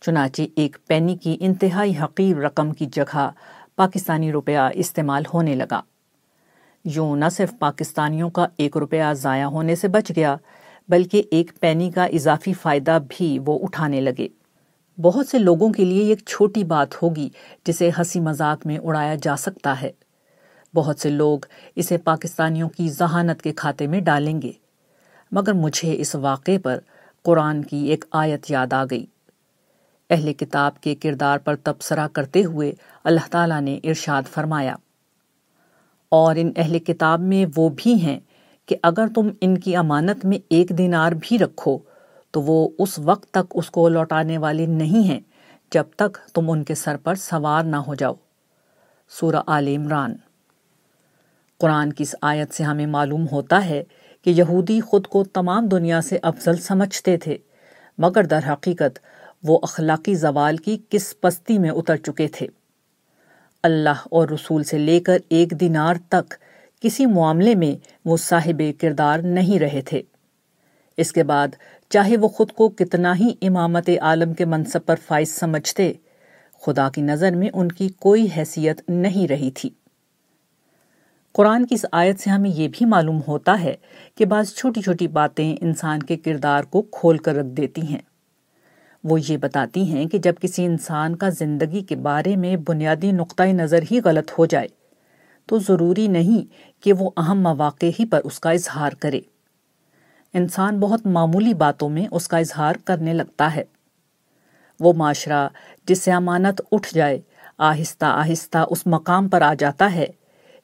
چنانچہ ایک پینی کی انتہائی حقیر رقم کی جگہ پاکستانی روپیہ استعمال ہونے لگا۔ یوں نہ صرف پاکستانیوں کا ایک روپیہ ضائع ہونے سے بچ گیا، بلکہ ایک پینی کا اضافی فائدہ بھی وہ اٹھانے لگے۔ بہت سے لوگوں کے لیے ایک چھوٹی بات ہوگی جسے ہنسی مذاق میں اڑایا جا سکتا ہے۔ بہت سے لوگ اسے پاکستانیوں کی ذہانت کے کھاتے میں ڈالیں گے۔ مگر مجھے اس واقعے پر قرآن کی ایک آیت یاد آ گئی۔ اہل کتاب کے کردار پر تبصرہ کرتے ہوئے اللہ تعالیٰ نے ارشاد فرمایا، اور ان اہل کتاب میں وہ بھی ہیں کہ اگر تم ان کی امانت میں ایک دینار بھی رکھو، تو وہ اس وقت تک اس کو لوٹانے والے نہیں ہیں جب تک تم ان کے سر پر سوار نہ ہو جاؤ۔ سورہ آل عمران۔ قرآن کی اس آیت سے ہمیں معلوم ہوتا ہے کہ یہودی خود کو تمام دنیا سے افضل سمجھتے تھے، مگر در حقیقت وہ اخلاقی زوال کی کس پستی میں اتر چکے تھے۔ اللہ اور رسول سے لے کر ایک دینار تک کسی معاملے میں وہ صاحب کردار نہیں رہے تھے۔ اس کے بعد چاہے وہ خود کو کتنا ہی امامت عالم کے منصب پر فائز سمجھتے، خدا کی نظر میں ان کی کوئی حیثیت نہیں رہی تھی۔ قرآن کی اس آیت سے ہمیں یہ بھی معلوم ہوتا ہے کہ بعض چھوٹی چھوٹی باتیں انسان کے کردار کو کھول کر رکھ دیتی ہیں۔ وہ یہ بتاتی ہیں کہ جب کسی انسان کا زندگی کے بارے میں بنیادی نقطۂ نظر ہی غلط ہو جائے، تو ضروری نہیں کہ وہ اہم مواقع ہی پر اس کا اظہار کرے۔ انسان بہت معمولی باتوں میں اس کا اظہار کرنے لگتا ہے۔ وہ معاشرہ جس سے امانت اٹھ جائے، آہستہ آہستہ اس مقام پر آ جاتا ہے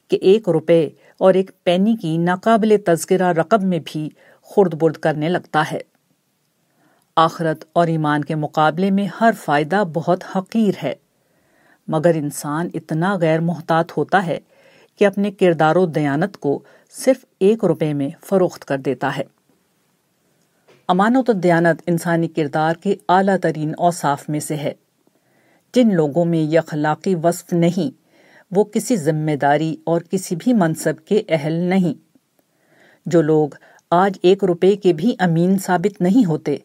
کہ ایک روپے اور ایک پینی کی ناقابل تذکرہ رقم میں بھی خرد برد کرنے لگتا ہے۔ آخرت اور ایمان کے مقابلے میں ہر فائدہ بہت حقیر ہے۔ مگر انسان اتنا غیر محتاط ہوتا ہے کہ اپنے کردار و دیانت کو صرف ایک روپے میں فروخت کر دیتا ہے۔ امانت و دیانت انسانی کردار کے اعلیٰ ترین اوصاف میں سے ہے۔ جن لوگوں میں یہ اخلاقی وصف نہیں وہ کسی ذمہ داری اور کسی بھی منصب کے اہل نہیں۔ جو لوگ آج ایک روپے کے بھی امین ثابت نہیں ہوتے،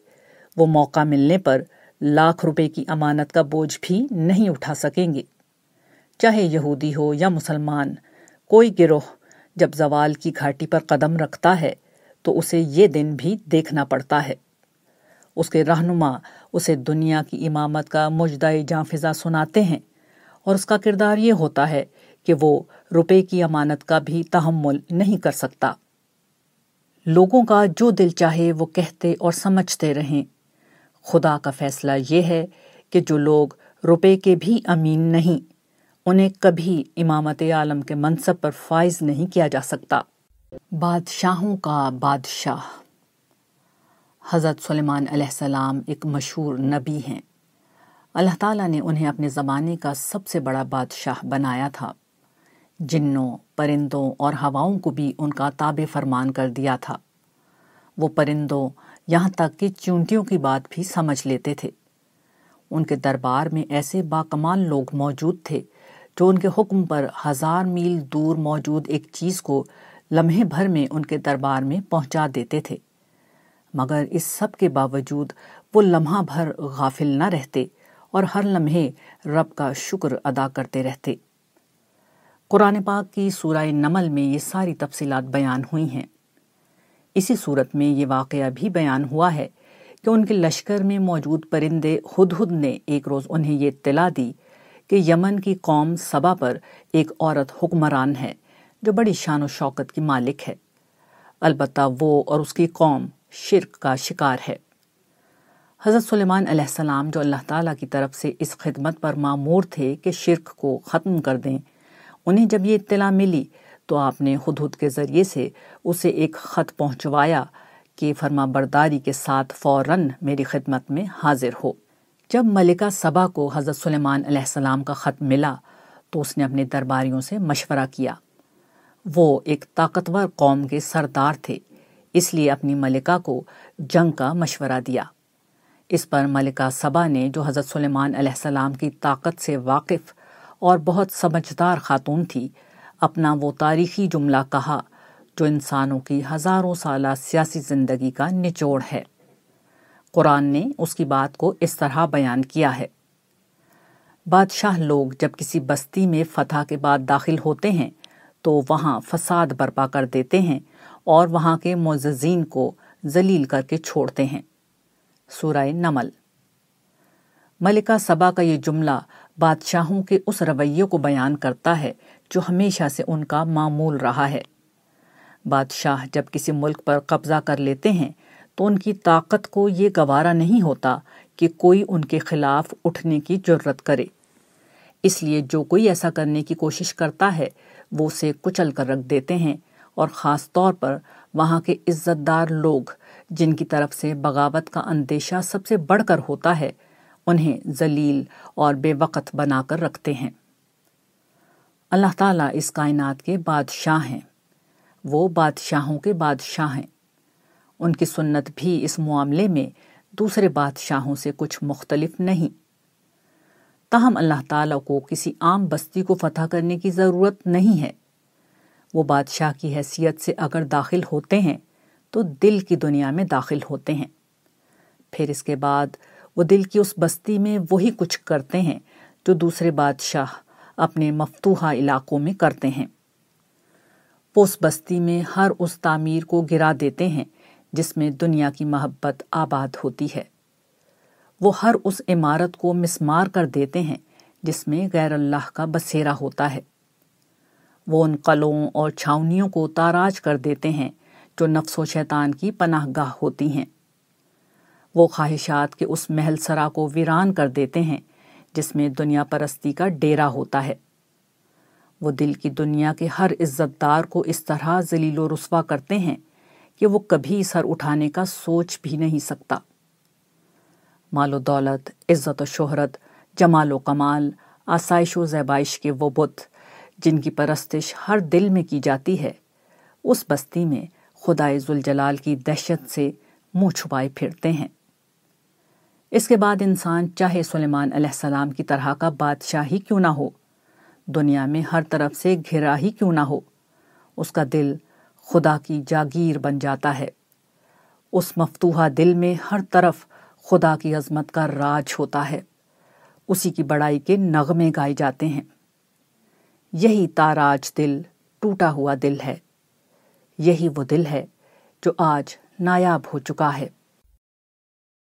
وہ موقع ملنے پر لاکھ روپے کی امانت کا بوجھ بھی نہیں اٹھا سکیں گے۔ چاہے یہودی ہو یا مسلمان، کوئی گروہ جب زوال کی گھاٹی پر قدم رکھتا ہے، تو اسے یہ دن بھی دیکھنا پڑتا ہے۔ اس کے رہنما اسے دنیا کی امامت کا مجدہ جاں فضا سناتے ہیں۔ اور اس کا کردار یہ ہوتا ہے کہ وہ روپے کی امانت کا بھی تحمل نہیں کر سکتا۔ لوگوں کا جو دل چاہے وہ کہتے اور سمجھتے رہیں۔ خدا کا فیصلہ یہ ہے کہ جو لوگ روپے کے بھی امین نہیں، انہیں کبھی امامت عالم کے منصب پر فائز نہیں کیا جا سکتا۔ بادشاہوں کا بادشاہ۔ حضرت سلیمان علیہ السلام ایک مشہور نبی ہیں۔ اللہ تعالیٰ نے انہیں اپنے زمانے کا سب سے بڑا بادشاہ بنایا تھا۔ جنوں، پرندوں اور ہواؤں کو بھی ان کا تاب فرمان کر دیا تھا۔ وہ پرندوں یہاں تک کہ چونٹیوں کی بات بھی سمجھ لیتے تھے۔ ان کے دربار میں ایسے باکمال لوگ موجود تھے جو ان کے حکم پر ہزار میل دور موجود ایک چیز کو لمحے بھر میں ان کے دربار میں پہنچا دیتے تھے۔ مگر اس سب کے باوجود وہ لمحہ بھر غافل نہ رہتے۔ اور ہر لمحے رب کا شکر ادا کرتے رہتے۔ قرآن پاک کی سورہ نمل میں یہ ساری تفصیلات بیان ہوئی ہیں۔ اسی صورت میں یہ واقعہ بھی بیان ہوا ہے کہ ان کے لشکر میں موجود پرندے ہد ہد نے ایک روز انہیں یہ اطلاع دی کہ یمن کی قوم سبا پر ایک عورت حکمران ہے جو بڑی شان و شوکت کی مالک ہے۔ البتہ وہ اور اس کی قوم شرک کا شکار ہے۔ حضرت سلیمان علیہ السلام جو اللہ تعالیٰ کی طرف سے اس خدمت پر معمور تھے کہ شرک کو ختم کر دیں، انہیں جب یہ اطلاع ملی تو آپ نے خود خود کے ذریعے سے اسے ایک خط پہنچوایا کہ فرما برداری کے ساتھ فوراً میری خدمت میں حاضر ہو۔ جب ملکہ صبا کو حضرت سلیمان علیہ السلام کا خط ملا تو اس نے اپنے درباریوں سے مشورہ کیا۔ وہ ایک طاقتور قوم کے سردار تھے، اس لیے اپنی ملکہ کو جنگ کا مشورہ دیا۔ اس پر ملکہ سبا نے جو حضرت سلیمان علیہ السلام کی طاقت سے واقف اور بہت سمجھدار خاتون تھی، اپنا وہ تاریخی جملہ کہا جو انسانوں کی ہزاروں سالہ سیاسی زندگی کا نچوڑ ہے۔ قرآن نے اس کی بات کو اس طرح بیان کیا ہے۔ بادشاہ لوگ جب کسی بستی میں فتح کے بعد داخل ہوتے ہیں تو وہاں فساد برپا کر دیتے ہیں اور وہاں کے معززین کو ذلیل کر کے چھوڑتے ہیں۔ سورہ نمل۔ ملکہ سبا کا یہ جملہ بادشاہوں کے اس رویے کو بیان کرتا ہے جو ہمیشہ سے ان کا معمول رہا ہے۔ بادشاہ جب کسی ملک پر قبضہ کر لیتے ہیں تو ان کی طاقت کو یہ گوارا نہیں ہوتا کہ کوئی ان کے خلاف اٹھنے کی جرت کرے۔ اس لیے جو کوئی ایسا کرنے کی کوشش کرتا ہے، وہ اسے کچل کر رکھ دیتے ہیں اور خاص طور پر وہاں کے عزت دار لوگ جن کی طرف سے بغاوت کا اندیشہ سب سے بڑھ کر ہوتا ہے، انہیں ذلیل اور بے وقت بنا کر رکھتے ہیں۔ اللہ تعالیٰ اس کائنات کے بادشاہ ہیں۔ وہ بادشاہوں کے بادشاہ ہیں۔ ان کی سنت بھی اس معاملے میں دوسرے بادشاہوں سے کچھ مختلف نہیں۔ تاہم اللہ تعالیٰ کو کسی عام بستی کو فتح کرنے کی ضرورت نہیں ہے۔ وہ بادشاہ کی حیثیت سے اگر داخل ہوتے ہیں تو دل کی دنیا میں داخل ہوتے ہیں۔ پھر اس کے بعد وہ دل کی اس بستی میں وہی کچھ کرتے ہیں جو دوسرے بادشاہ اپنے مفتوحہ علاقوں میں کرتے ہیں۔ وہ اس بستی میں ہر اس تعمیر کو گرا دیتے ہیں جس میں دنیا کی محبت آباد ہوتی ہے۔ وہ ہر اس عمارت کو مسمار کر دیتے ہیں جس میں غیر اللہ کا بسیرا ہوتا ہے۔ وہ ان قلوں اور چھاونیوں کو تاراج کر دیتے ہیں جو نفس و شیطان کی پناہ گاہ ہوتی ہیں۔ وہ خواہشات کے اس محل سرا کو ویران کر دیتے ہیں، جس میں دنیا پرستی کا ڈیرا ہوتا ہے۔ وہ دل کی دنیا کے ہر عزت دار کو اس طرح ذلیل و رسوا کرتے ہیں کہ وہ کبھی سر اٹھانے کا سوچ بھی نہیں سکتا۔ مال و دولت، عزت و شہرت، جمال و کمال، آسائش و زیبائش کے وہ بت، جن کی پرستش ہر دل میں کی جاتی ہے، اس بستی میں خدائے ذوالجلال کی دہشت سے منہ چھپائے پھرتے ہیں۔ اس کے بعد انسان چاہے سلیمان علیہ السلام کی طرح کا بادشاہ ہی کیوں نہ ہو، دنیا میں ہر طرف سے گھرا ہی کیوں نہ ہو، اس کا دل خدا کی جاگیر بن جاتا ہے۔ اس مفتوحہ دل میں ہر طرف خدا کی عظمت کا راج ہوتا ہے۔ اسی کی بڑائی کے نغمے گائے جاتے ہیں۔ یہی تاراج دل، ٹوٹا ہوا دل ہے۔ یہی وہ دل ہے جو آج نایاب ہو چکا ہے۔